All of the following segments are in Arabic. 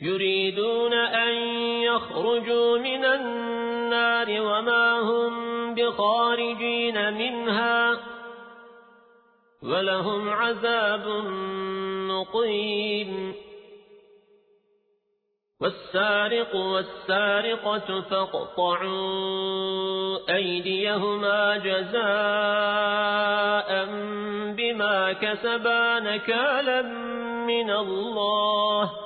يريدون أن يخرجوا من النار وما هم بخارجين منها ولهم عذاب مقيم. والسارق والسارقة فاقطعوا أيديهما جزاء بما كسبا نكالا من الله.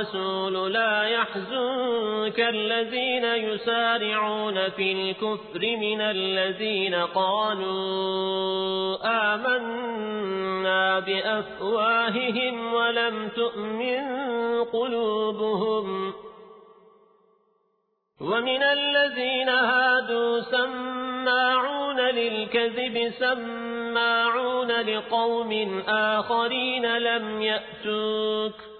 الرسول لا يحزنك الذين يسارعون في الكفر من الذين قالوا آمنا بأفواههم ولم تؤمن قلوبهم ومن الذين هادوا سماعون للكذب سماعون لقوم آخرين لم يأتوك